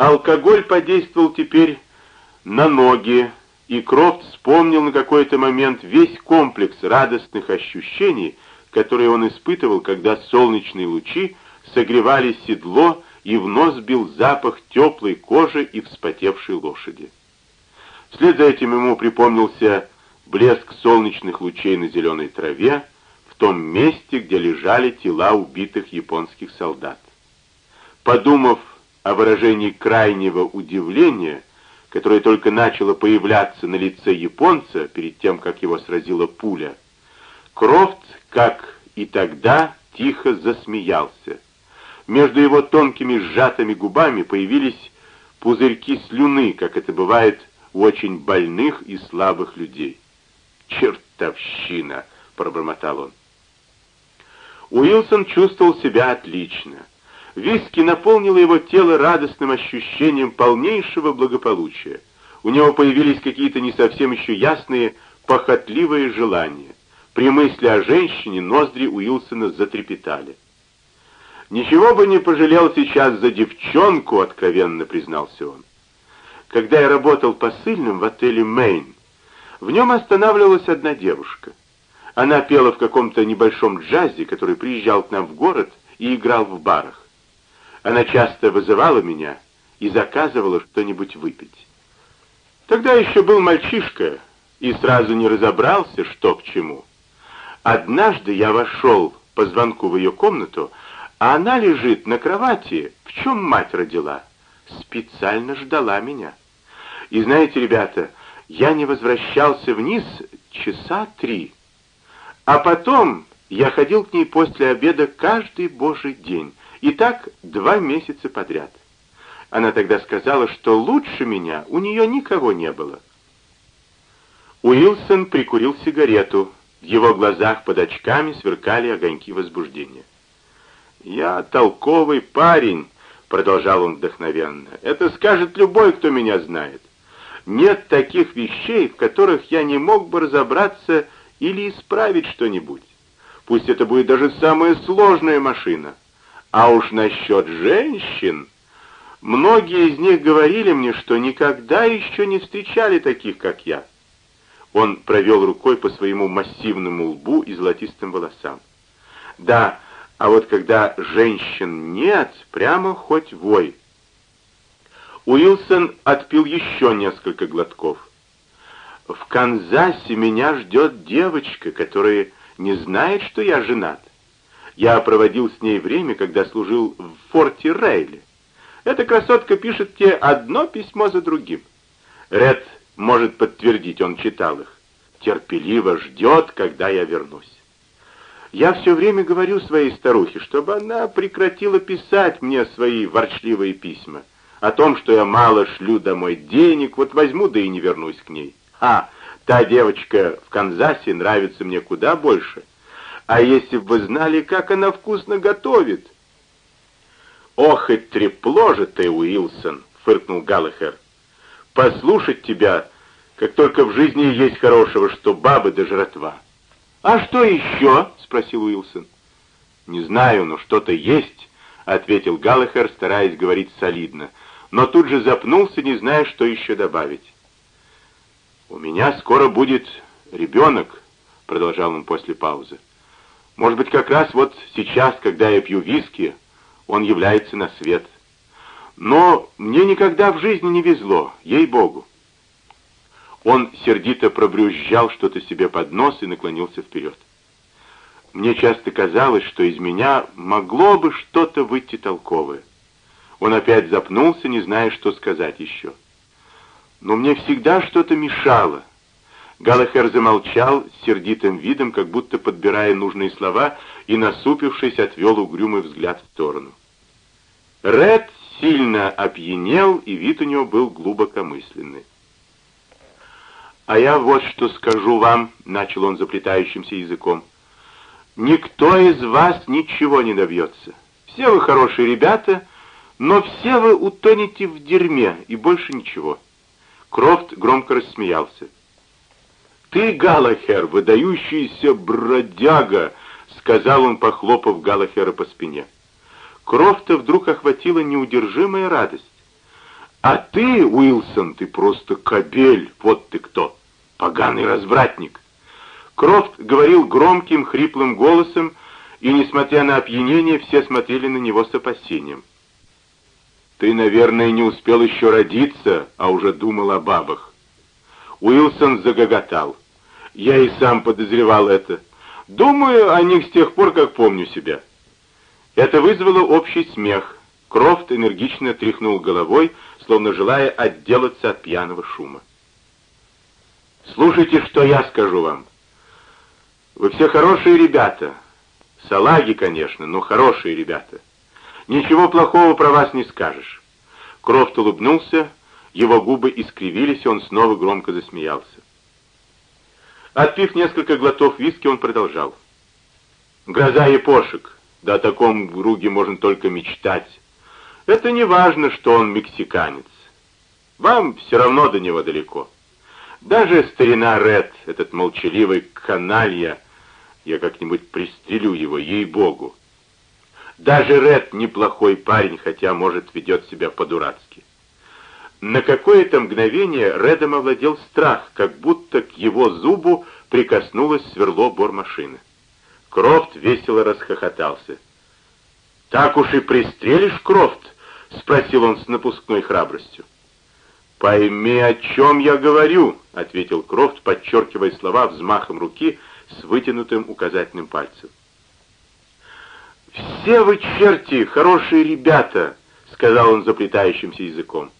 Алкоголь подействовал теперь на ноги, и Крофт вспомнил на какой-то момент весь комплекс радостных ощущений, которые он испытывал, когда солнечные лучи согревали седло и в нос бил запах теплой кожи и вспотевшей лошади. Вслед за этим ему припомнился блеск солнечных лучей на зеленой траве в том месте, где лежали тела убитых японских солдат. Подумав о выражении крайнего удивления, которое только начало появляться на лице японца перед тем, как его сразила пуля, Крофт, как и тогда, тихо засмеялся. Между его тонкими сжатыми губами появились пузырьки слюны, как это бывает у очень больных и слабых людей. «Чертовщина!» — пробормотал он. Уилсон чувствовал себя отлично. Виски наполнило его тело радостным ощущением полнейшего благополучия. У него появились какие-то не совсем еще ясные, похотливые желания. При мысли о женщине ноздри Уилсона затрепетали. «Ничего бы не пожалел сейчас за девчонку», — откровенно признался он. «Когда я работал посыльным в отеле «Мэйн», в нем останавливалась одна девушка. Она пела в каком-то небольшом джазе, который приезжал к нам в город и играл в барах. Она часто вызывала меня и заказывала что-нибудь выпить. Тогда еще был мальчишка и сразу не разобрался, что к чему. Однажды я вошел по звонку в ее комнату, а она лежит на кровати, в чем мать родила. Специально ждала меня. И знаете, ребята, я не возвращался вниз часа три. А потом я ходил к ней после обеда каждый божий день, и так два месяца подряд. Она тогда сказала, что лучше меня у нее никого не было. Уилсон прикурил сигарету. В его глазах под очками сверкали огоньки возбуждения. «Я толковый парень», — продолжал он вдохновенно. «Это скажет любой, кто меня знает. Нет таких вещей, в которых я не мог бы разобраться или исправить что-нибудь. Пусть это будет даже самая сложная машина. А уж насчет женщин... Многие из них говорили мне, что никогда еще не встречали таких, как я. Он провел рукой по своему массивному лбу и золотистым волосам. Да, а вот когда женщин нет, прямо хоть вой. Уилсон отпил еще несколько глотков. В Канзасе меня ждет девочка, которая не знает, что я женат. Я проводил с ней время, когда служил в форте Рейле. Эта красотка пишет тебе одно письмо за другим. Ред может подтвердить, он читал их. Терпеливо ждет, когда я вернусь. Я все время говорю своей старухе, чтобы она прекратила писать мне свои ворчливые письма. О том, что я мало шлю домой денег, вот возьму, да и не вернусь к ней. А, та девочка в Канзасе нравится мне куда больше. А если бы вы знали, как она вкусно готовит!» «Ох и трепло же ты, Уилсон!» — фыркнул Галлахер. «Послушать тебя, как только в жизни есть хорошего, что бабы да жратва». «А что еще?» — спросил Уилсон. «Не знаю, но что-то есть», — ответил Галлахер, стараясь говорить солидно, но тут же запнулся, не зная, что еще добавить. «У меня скоро будет ребенок», — продолжал он после паузы. Может быть, как раз вот сейчас, когда я пью виски, он является на свет. Но мне никогда в жизни не везло, ей-богу. Он сердито пробрюзжал что-то себе под нос и наклонился вперед. Мне часто казалось, что из меня могло бы что-то выйти толковое. Он опять запнулся, не зная, что сказать еще. Но мне всегда что-то мешало, Галахер замолчал с сердитым видом, как будто подбирая нужные слова, и, насупившись, отвел угрюмый взгляд в сторону. Ред сильно опьянел, и вид у него был глубокомысленный. «А я вот что скажу вам», — начал он заплетающимся языком. «Никто из вас ничего не добьется. Все вы хорошие ребята, но все вы утонете в дерьме, и больше ничего». Крофт громко рассмеялся. «Ты, Галахер, выдающийся бродяга!» — сказал он, похлопав Галахера по спине. Крофта вдруг охватила неудержимая радость. А ты, Уилсон, ты просто кобель, вот ты кто, поганый развратник. Крофт говорил громким, хриплым голосом, и, несмотря на опьянение, все смотрели на него с опасением. «Ты, наверное, не успел еще родиться, а уже думал о бабах». Уилсон загоготал. «Я и сам подозревал это. Думаю о них с тех пор, как помню себя». Это вызвало общий смех. Крофт энергично тряхнул головой, словно желая отделаться от пьяного шума. «Слушайте, что я скажу вам. Вы все хорошие ребята. Салаги, конечно, но хорошие ребята. Ничего плохого про вас не скажешь. Крофт улыбнулся, его губы искривились, и он снова громко засмеялся. Отпив несколько глотов виски, он продолжал. «Гроза и пошек. Да о таком друге можно только мечтать. Это не важно, что он мексиканец. Вам все равно до него далеко. Даже старина Ред, этот молчаливый каналья, я как-нибудь пристрелю его, ей-богу. Даже Ред неплохой парень, хотя, может, ведет себя по-дурацки. На какое-то мгновение Редом овладел страх, как будто к его зубу прикоснулось сверло бормашины. Крофт весело расхохотался. «Так уж и пристрелишь, Крофт?» — спросил он с напускной храбростью. «Пойми, о чем я говорю», — ответил Крофт, подчеркивая слова взмахом руки с вытянутым указательным пальцем. «Все вы черти, хорошие ребята», — сказал он заплетающимся языком.